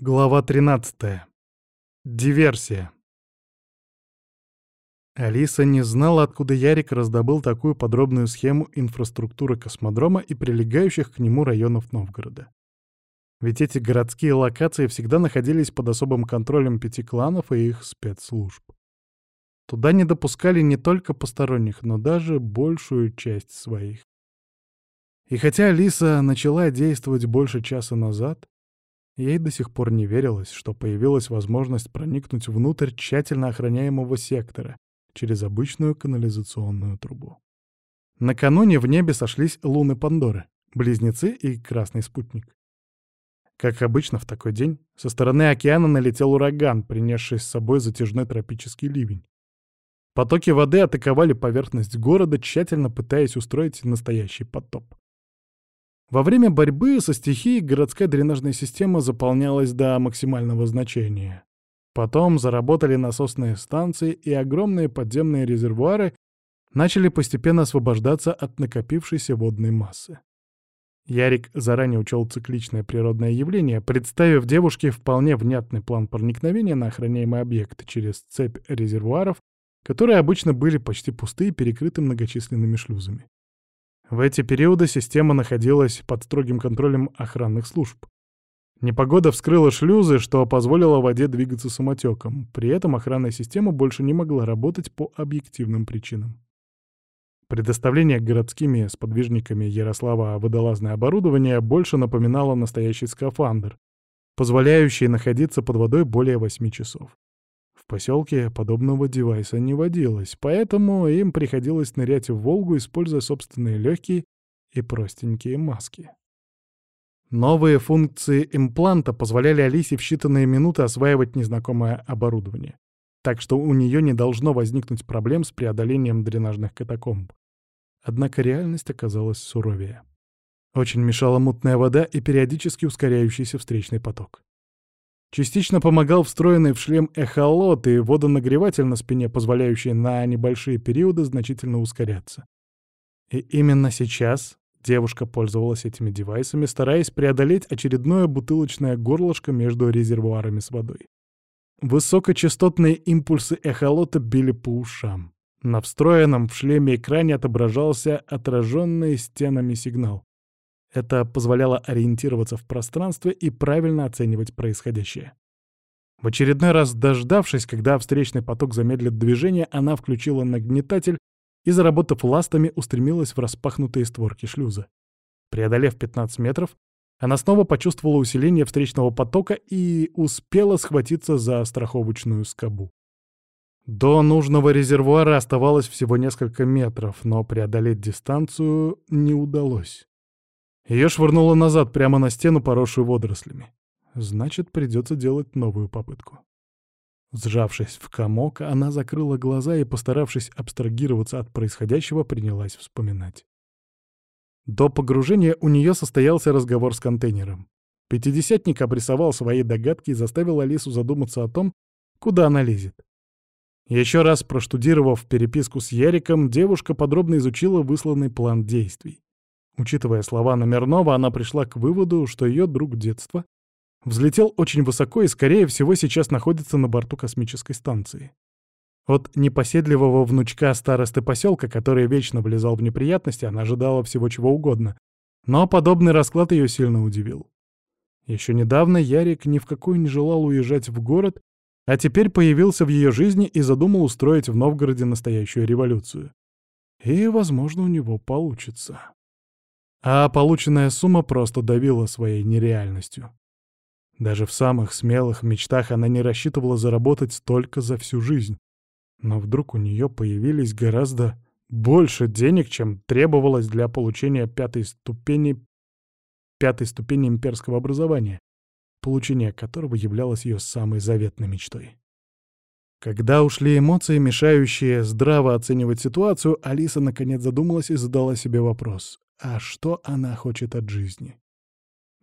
Глава 13. Диверсия. Алиса не знала, откуда Ярик раздобыл такую подробную схему инфраструктуры космодрома и прилегающих к нему районов Новгорода. Ведь эти городские локации всегда находились под особым контролем пяти кланов и их спецслужб. Туда не допускали не только посторонних, но даже большую часть своих. И хотя Алиса начала действовать больше часа назад, Ей до сих пор не верилось, что появилась возможность проникнуть внутрь тщательно охраняемого сектора через обычную канализационную трубу. Накануне в небе сошлись луны Пандоры, близнецы и красный спутник. Как обычно в такой день, со стороны океана налетел ураган, принесший с собой затяжной тропический ливень. Потоки воды атаковали поверхность города, тщательно пытаясь устроить настоящий потоп. Во время борьбы со стихией городская дренажная система заполнялась до максимального значения. Потом заработали насосные станции, и огромные подземные резервуары начали постепенно освобождаться от накопившейся водной массы. Ярик заранее учел цикличное природное явление, представив девушке вполне внятный план проникновения на охраняемый объект через цепь резервуаров, которые обычно были почти пустые и перекрыты многочисленными шлюзами. В эти периоды система находилась под строгим контролем охранных служб. Непогода вскрыла шлюзы, что позволило воде двигаться самотеком. При этом охранная система больше не могла работать по объективным причинам. Предоставление городскими сподвижниками Ярослава водолазное оборудование больше напоминало настоящий скафандр, позволяющий находиться под водой более 8 часов поселке подобного девайса не водилось, поэтому им приходилось нырять в Волгу, используя собственные легкие и простенькие маски. Новые функции импланта позволяли Алисе в считанные минуты осваивать незнакомое оборудование, так что у нее не должно возникнуть проблем с преодолением дренажных катакомб. Однако реальность оказалась суровее. Очень мешала мутная вода и периодически ускоряющийся встречный поток. Частично помогал встроенный в шлем эхолот и водонагреватель на спине, позволяющий на небольшие периоды значительно ускоряться. И именно сейчас девушка пользовалась этими девайсами, стараясь преодолеть очередное бутылочное горлышко между резервуарами с водой. Высокочастотные импульсы эхолота били по ушам. На встроенном в шлеме экране отображался отраженный стенами сигнал. Это позволяло ориентироваться в пространстве и правильно оценивать происходящее. В очередной раз дождавшись, когда встречный поток замедлит движение, она включила нагнетатель и, заработав ластами, устремилась в распахнутые створки шлюза. Преодолев 15 метров, она снова почувствовала усиление встречного потока и успела схватиться за страховочную скобу. До нужного резервуара оставалось всего несколько метров, но преодолеть дистанцию не удалось. Ее швырнуло назад, прямо на стену, поросшую водорослями. Значит, придется делать новую попытку. Сжавшись в комок, она закрыла глаза и, постаравшись абстрагироваться от происходящего, принялась вспоминать. До погружения у нее состоялся разговор с контейнером. Пятидесятник обрисовал свои догадки и заставил Алису задуматься о том, куда она лезет. Еще раз проштудировав переписку с Яриком, девушка подробно изучила высланный план действий. Учитывая слова Номернова, она пришла к выводу, что ее друг детства взлетел очень высоко и, скорее всего, сейчас находится на борту космической станции. От непоседливого внучка старосты поселка, который вечно влезал в неприятности, она ожидала всего чего угодно. Но подобный расклад ее сильно удивил. Еще недавно Ярик ни в какой не желал уезжать в город, а теперь появился в ее жизни и задумал устроить в Новгороде настоящую революцию. И, возможно, у него получится. А полученная сумма просто давила своей нереальностью. Даже в самых смелых мечтах она не рассчитывала заработать столько за всю жизнь. Но вдруг у нее появились гораздо больше денег, чем требовалось для получения пятой ступени, пятой ступени имперского образования, получение которого являлось ее самой заветной мечтой. Когда ушли эмоции, мешающие здраво оценивать ситуацию, Алиса наконец задумалась и задала себе вопрос. А что она хочет от жизни?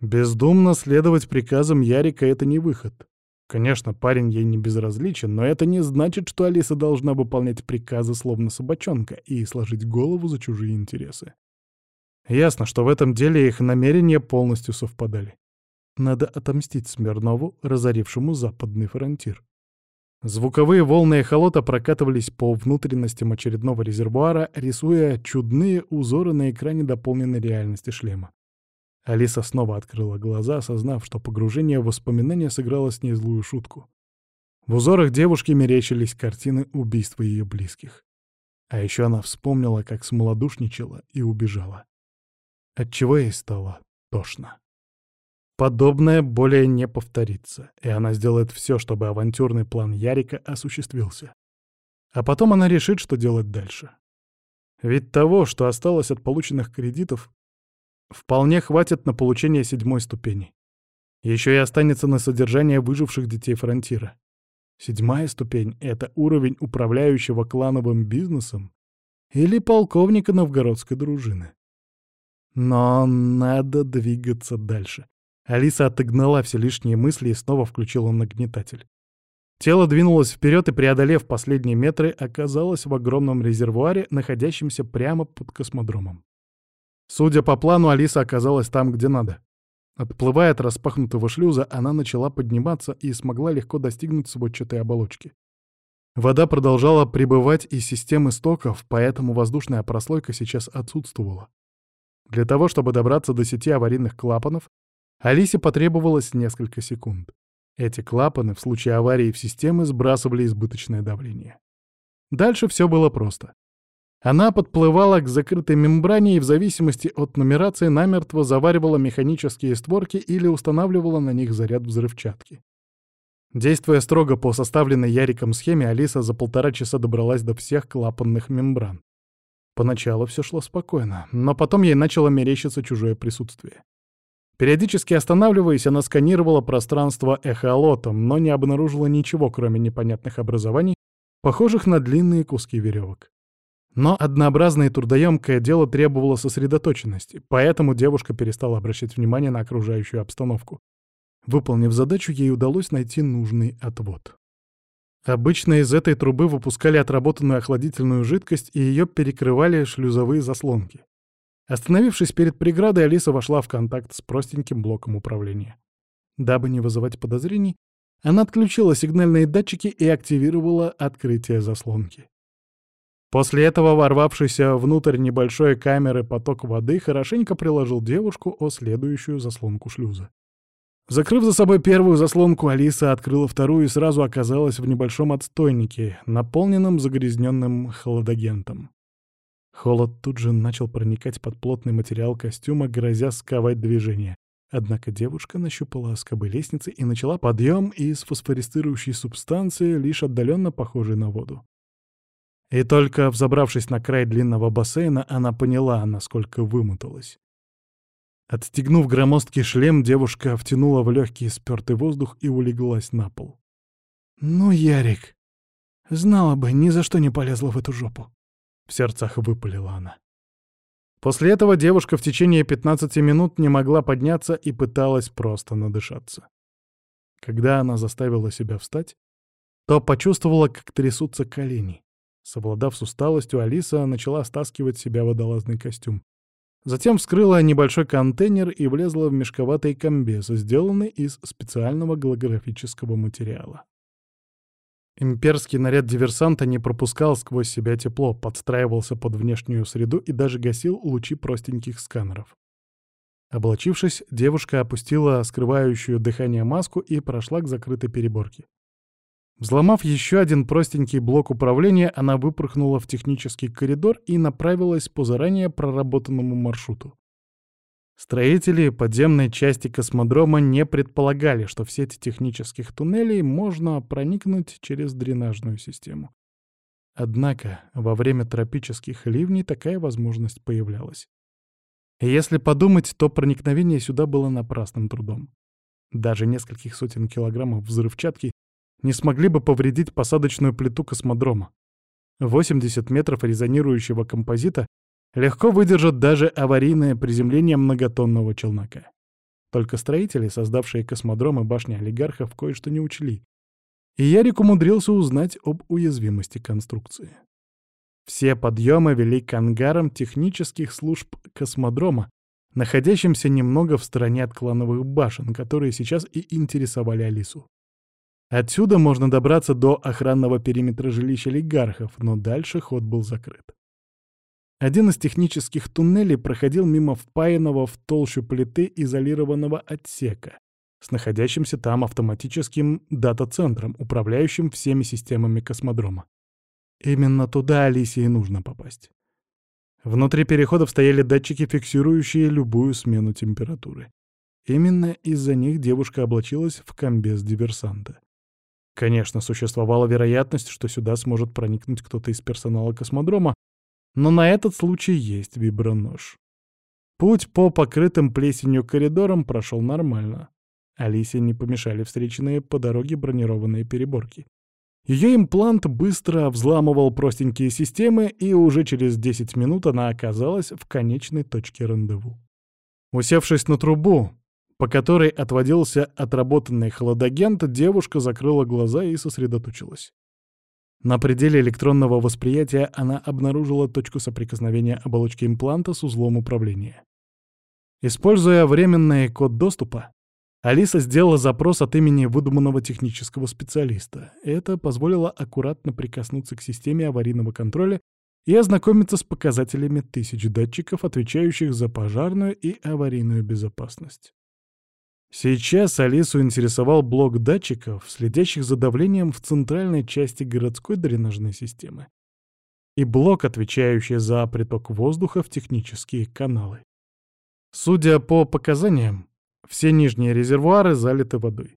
Бездумно следовать приказам Ярика — это не выход. Конечно, парень ей не безразличен, но это не значит, что Алиса должна выполнять приказы словно собачонка и сложить голову за чужие интересы. Ясно, что в этом деле их намерения полностью совпадали. Надо отомстить Смирнову, разорившему западный фронтир. Звуковые волны эхолота прокатывались по внутренностям очередного резервуара, рисуя чудные узоры на экране дополненной реальности шлема. Алиса снова открыла глаза, осознав, что погружение в воспоминания сыграло с ней злую шутку. В узорах девушки мерещились картины убийства ее близких. А еще она вспомнила, как смолодушничала и убежала. Отчего ей стало тошно. Подобное более не повторится, и она сделает все, чтобы авантюрный план Ярика осуществился. А потом она решит, что делать дальше. Ведь того, что осталось от полученных кредитов, вполне хватит на получение седьмой ступени. Еще и останется на содержание выживших детей фронтира. Седьмая ступень — это уровень управляющего клановым бизнесом или полковника новгородской дружины. Но надо двигаться дальше. Алиса отогнала все лишние мысли и снова включила нагнетатель. Тело двинулось вперед и, преодолев последние метры, оказалось в огромном резервуаре, находящемся прямо под космодромом. Судя по плану, Алиса оказалась там, где надо. Отплывая от распахнутого шлюза, она начала подниматься и смогла легко достигнуть сводчатой оболочки. Вода продолжала прибывать из системы стоков, поэтому воздушная прослойка сейчас отсутствовала. Для того, чтобы добраться до сети аварийных клапанов, Алисе потребовалось несколько секунд. Эти клапаны в случае аварии в системе сбрасывали избыточное давление. Дальше все было просто. Она подплывала к закрытой мембране и в зависимости от нумерации намертво заваривала механические створки или устанавливала на них заряд взрывчатки. Действуя строго по составленной Яриком схеме, Алиса за полтора часа добралась до всех клапанных мембран. Поначалу все шло спокойно, но потом ей начало мерещиться чужое присутствие. Периодически останавливаясь, она сканировала пространство эхолотом, но не обнаружила ничего, кроме непонятных образований, похожих на длинные куски веревок. Но однообразное и трудоемкое дело требовало сосредоточенности, поэтому девушка перестала обращать внимание на окружающую обстановку. Выполнив задачу, ей удалось найти нужный отвод. Обычно из этой трубы выпускали отработанную охладительную жидкость, и ее перекрывали шлюзовые заслонки. Остановившись перед преградой, Алиса вошла в контакт с простеньким блоком управления. Дабы не вызывать подозрений, она отключила сигнальные датчики и активировала открытие заслонки. После этого ворвавшийся внутрь небольшой камеры поток воды хорошенько приложил девушку о следующую заслонку шлюза. Закрыв за собой первую заслонку, Алиса открыла вторую и сразу оказалась в небольшом отстойнике, наполненном загрязненным хладагентом. Холод тут же начал проникать под плотный материал костюма, грозя сковать движение. Однако девушка нащупала скобы лестницы и начала подъем из фосфорицирующей субстанции, лишь отдаленно похожей на воду. И только взобравшись на край длинного бассейна, она поняла, насколько вымоталась. Отстегнув громоздкий шлем, девушка втянула в легкий спёртый воздух и улеглась на пол. «Ну, Ярик, знала бы, ни за что не полезла в эту жопу». — в сердцах выпалила она. После этого девушка в течение 15 минут не могла подняться и пыталась просто надышаться. Когда она заставила себя встать, то почувствовала, как трясутся колени. Совладав с усталостью, Алиса начала стаскивать себя водолазный костюм. Затем вскрыла небольшой контейнер и влезла в мешковатый комбез, сделанный из специального голографического материала. Имперский наряд диверсанта не пропускал сквозь себя тепло, подстраивался под внешнюю среду и даже гасил лучи простеньких сканеров. Облачившись, девушка опустила скрывающую дыхание маску и прошла к закрытой переборке. Взломав еще один простенький блок управления, она выпорхнула в технический коридор и направилась по заранее проработанному маршруту. Строители подземной части космодрома не предполагали, что в сети технических туннелей можно проникнуть через дренажную систему. Однако во время тропических ливней такая возможность появлялась. Если подумать, то проникновение сюда было напрасным трудом. Даже нескольких сотен килограммов взрывчатки не смогли бы повредить посадочную плиту космодрома. 80 метров резонирующего композита легко выдержат даже аварийное приземление многотонного челнока. Только строители, создавшие космодром и башни олигархов, кое-что не учли. И Ярик умудрился узнать об уязвимости конструкции. Все подъемы вели к ангарам технических служб космодрома, находящемся немного в стороне от клановых башен, которые сейчас и интересовали Алису. Отсюда можно добраться до охранного периметра жилища олигархов, но дальше ход был закрыт. Один из технических туннелей проходил мимо впаянного в толщу плиты изолированного отсека с находящимся там автоматическим дата-центром, управляющим всеми системами космодрома. Именно туда Алисе и нужно попасть. Внутри переходов стояли датчики, фиксирующие любую смену температуры. Именно из-за них девушка облачилась в комбез диверсанта. Конечно, существовала вероятность, что сюда сможет проникнуть кто-то из персонала космодрома, но на этот случай есть вибронож. Путь по покрытым плесенью коридорам прошел нормально. Алисе не помешали встреченные по дороге бронированные переборки. Ее имплант быстро взламывал простенькие системы, и уже через 10 минут она оказалась в конечной точке рандеву. Усевшись на трубу, по которой отводился отработанный холодагент, девушка закрыла глаза и сосредоточилась. На пределе электронного восприятия она обнаружила точку соприкосновения оболочки импланта с узлом управления. Используя временный код доступа, Алиса сделала запрос от имени выдуманного технического специалиста. Это позволило аккуратно прикоснуться к системе аварийного контроля и ознакомиться с показателями тысяч датчиков, отвечающих за пожарную и аварийную безопасность. Сейчас Алису интересовал блок датчиков, следящих за давлением в центральной части городской дренажной системы, и блок, отвечающий за приток воздуха в технические каналы. Судя по показаниям, все нижние резервуары залиты водой.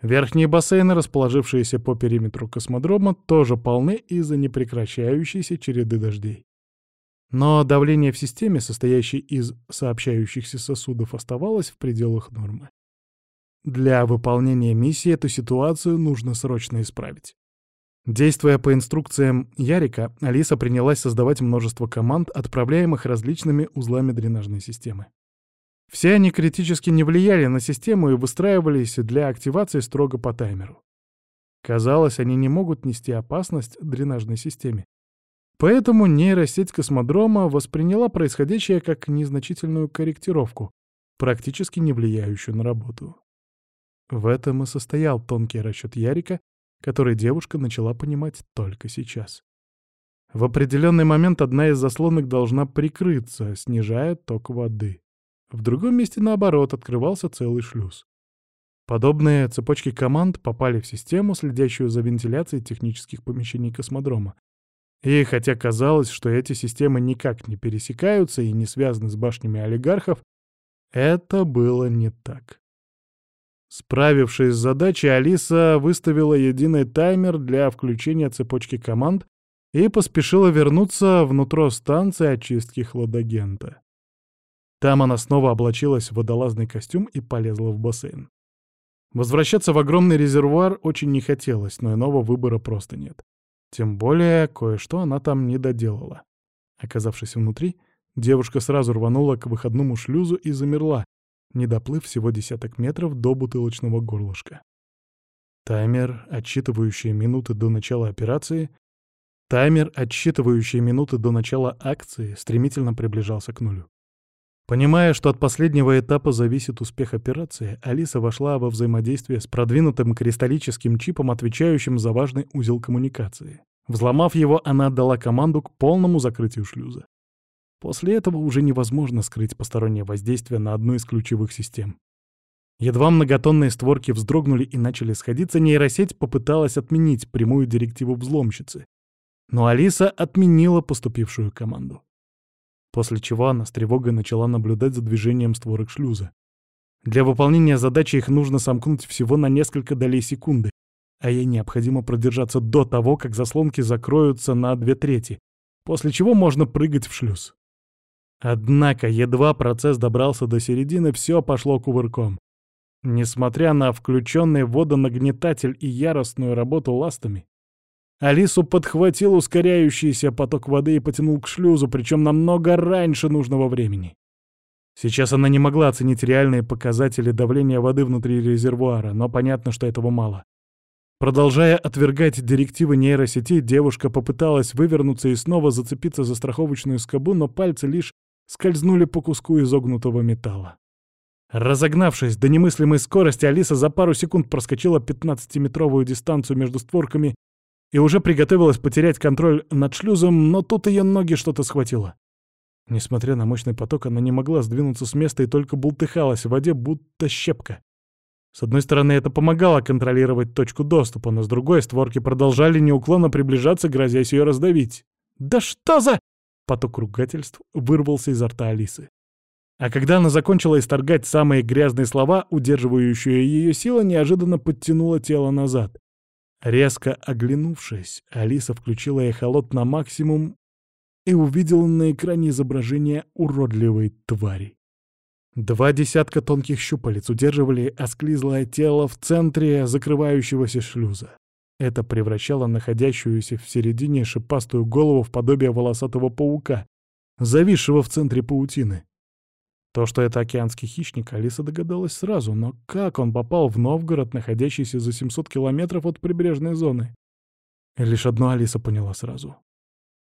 Верхние бассейны, расположившиеся по периметру космодрома, тоже полны из-за непрекращающейся череды дождей. Но давление в системе, состоящей из сообщающихся сосудов, оставалось в пределах нормы. Для выполнения миссии эту ситуацию нужно срочно исправить. Действуя по инструкциям Ярика, Алиса принялась создавать множество команд, отправляемых различными узлами дренажной системы. Все они критически не влияли на систему и выстраивались для активации строго по таймеру. Казалось, они не могут нести опасность дренажной системе. Поэтому нейросеть космодрома восприняла происходящее как незначительную корректировку, практически не влияющую на работу. В этом и состоял тонкий расчет Ярика, который девушка начала понимать только сейчас. В определенный момент одна из заслонок должна прикрыться, снижая ток воды. В другом месте, наоборот, открывался целый шлюз. Подобные цепочки команд попали в систему, следящую за вентиляцией технических помещений космодрома. И хотя казалось, что эти системы никак не пересекаются и не связаны с башнями олигархов, это было не так. Справившись с задачей, Алиса выставила единый таймер для включения цепочки команд и поспешила вернуться внутрь станции очистки хладагента. Там она снова облачилась в водолазный костюм и полезла в бассейн. Возвращаться в огромный резервуар очень не хотелось, но иного выбора просто нет. Тем более, кое-что она там не доделала. Оказавшись внутри, девушка сразу рванула к выходному шлюзу и замерла, не доплыв всего десяток метров до бутылочного горлышка. Таймер, отсчитывающий минуты до начала операции, таймер, отсчитывающий минуты до начала акции, стремительно приближался к нулю. Понимая, что от последнего этапа зависит успех операции, Алиса вошла во взаимодействие с продвинутым кристаллическим чипом, отвечающим за важный узел коммуникации. Взломав его, она отдала команду к полному закрытию шлюза. После этого уже невозможно скрыть постороннее воздействие на одну из ключевых систем. Едва многотонные створки вздрогнули и начали сходиться, нейросеть попыталась отменить прямую директиву взломщицы. Но Алиса отменила поступившую команду после чего она с тревогой начала наблюдать за движением створок шлюза. Для выполнения задачи их нужно сомкнуть всего на несколько долей секунды, а ей необходимо продержаться до того, как заслонки закроются на две трети, после чего можно прыгать в шлюз. Однако, едва процесс добрался до середины, все пошло кувырком. Несмотря на включенный водонагнетатель и яростную работу ластами, Алису подхватил ускоряющийся поток воды и потянул к шлюзу, причем намного раньше нужного времени. Сейчас она не могла оценить реальные показатели давления воды внутри резервуара, но понятно, что этого мало. Продолжая отвергать директивы нейросети, девушка попыталась вывернуться и снова зацепиться за страховочную скобу, но пальцы лишь скользнули по куску изогнутого металла. Разогнавшись до немыслимой скорости, Алиса за пару секунд проскочила 15-метровую дистанцию между створками и уже приготовилась потерять контроль над шлюзом, но тут ее ноги что-то схватило. Несмотря на мощный поток, она не могла сдвинуться с места и только бултыхалась в воде, будто щепка. С одной стороны, это помогало контролировать точку доступа, но с другой створки продолжали неуклонно приближаться, грозясь ее раздавить. «Да что за...» Поток ругательств вырвался изо рта Алисы. А когда она закончила исторгать самые грязные слова, удерживающая ее сила неожиданно подтянула тело назад. Резко оглянувшись, Алиса включила эхолот на максимум и увидела на экране изображение уродливой твари. Два десятка тонких щупалец удерживали осклизлое тело в центре закрывающегося шлюза. Это превращало находящуюся в середине шипастую голову в подобие волосатого паука, зависшего в центре паутины. То, что это океанский хищник, Алиса догадалась сразу, но как он попал в Новгород, находящийся за 700 километров от прибрежной зоны? Лишь одно Алиса поняла сразу.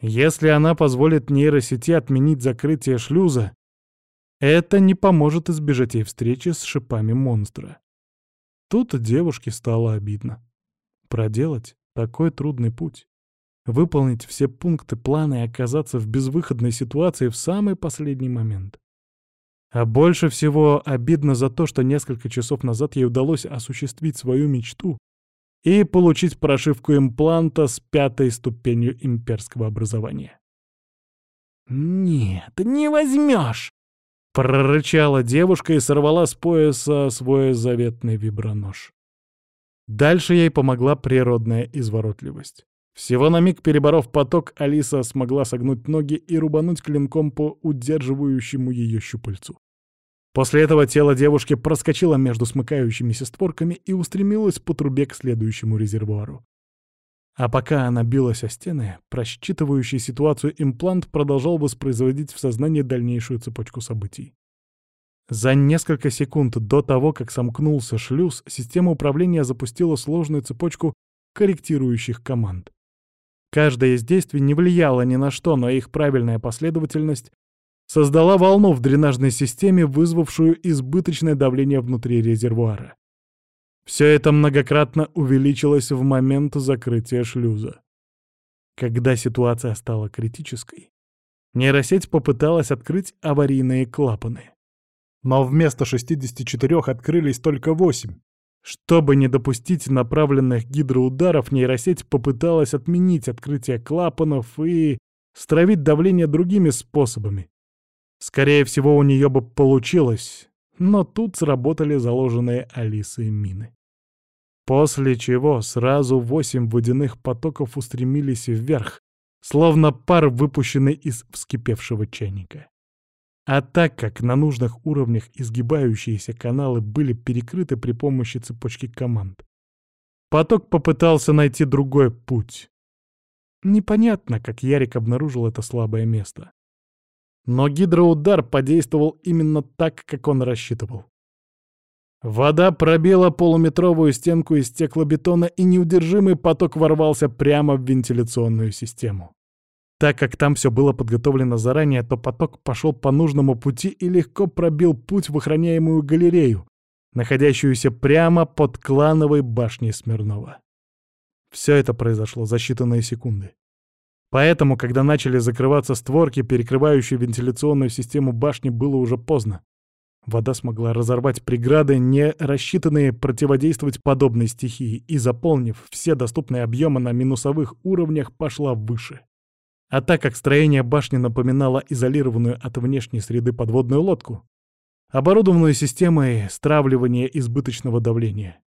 Если она позволит нейросети отменить закрытие шлюза, это не поможет избежать ей встречи с шипами монстра. Тут девушке стало обидно. Проделать такой трудный путь. Выполнить все пункты плана и оказаться в безвыходной ситуации в самый последний момент. А больше всего обидно за то, что несколько часов назад ей удалось осуществить свою мечту и получить прошивку импланта с пятой ступенью имперского образования. «Нет, не возьмешь!» — прорычала девушка и сорвала с пояса свой заветный вибронож. Дальше ей помогла природная изворотливость. Всего на миг переборов поток, Алиса смогла согнуть ноги и рубануть клинком по удерживающему ее щупальцу. После этого тело девушки проскочило между смыкающимися створками и устремилось по трубе к следующему резервуару. А пока она билась о стены, просчитывающий ситуацию имплант продолжал воспроизводить в сознании дальнейшую цепочку событий. За несколько секунд до того, как сомкнулся шлюз, система управления запустила сложную цепочку корректирующих команд. Каждое из действий не влияло ни на что, но их правильная последовательность создала волну в дренажной системе, вызвавшую избыточное давление внутри резервуара. Все это многократно увеличилось в момент закрытия шлюза. Когда ситуация стала критической, нейросеть попыталась открыть аварийные клапаны. Но вместо 64 открылись только 8. Чтобы не допустить направленных гидроударов, нейросеть попыталась отменить открытие клапанов и стравить давление другими способами, Скорее всего, у нее бы получилось, но тут сработали заложенные Алисой мины. После чего сразу восемь водяных потоков устремились вверх, словно пар, выпущенный из вскипевшего чайника. А так как на нужных уровнях изгибающиеся каналы были перекрыты при помощи цепочки команд, поток попытался найти другой путь. Непонятно, как Ярик обнаружил это слабое место. Но гидроудар подействовал именно так, как он рассчитывал. Вода пробила полуметровую стенку из стеклобетона, и неудержимый поток ворвался прямо в вентиляционную систему. Так как там все было подготовлено заранее, то поток пошел по нужному пути и легко пробил путь в охраняемую галерею, находящуюся прямо под клановой башней Смирнова. Все это произошло за считанные секунды. Поэтому, когда начали закрываться створки, перекрывающие вентиляционную систему башни, было уже поздно. Вода смогла разорвать преграды, не рассчитанные противодействовать подобной стихии, и, заполнив все доступные объемы на минусовых уровнях, пошла выше. А так как строение башни напоминало изолированную от внешней среды подводную лодку, оборудованную системой стравливания избыточного давления,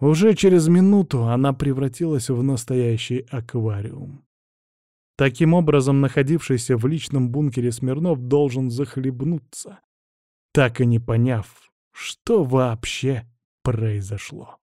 уже через минуту она превратилась в настоящий аквариум. Таким образом, находившийся в личном бункере Смирнов должен захлебнуться, так и не поняв, что вообще произошло.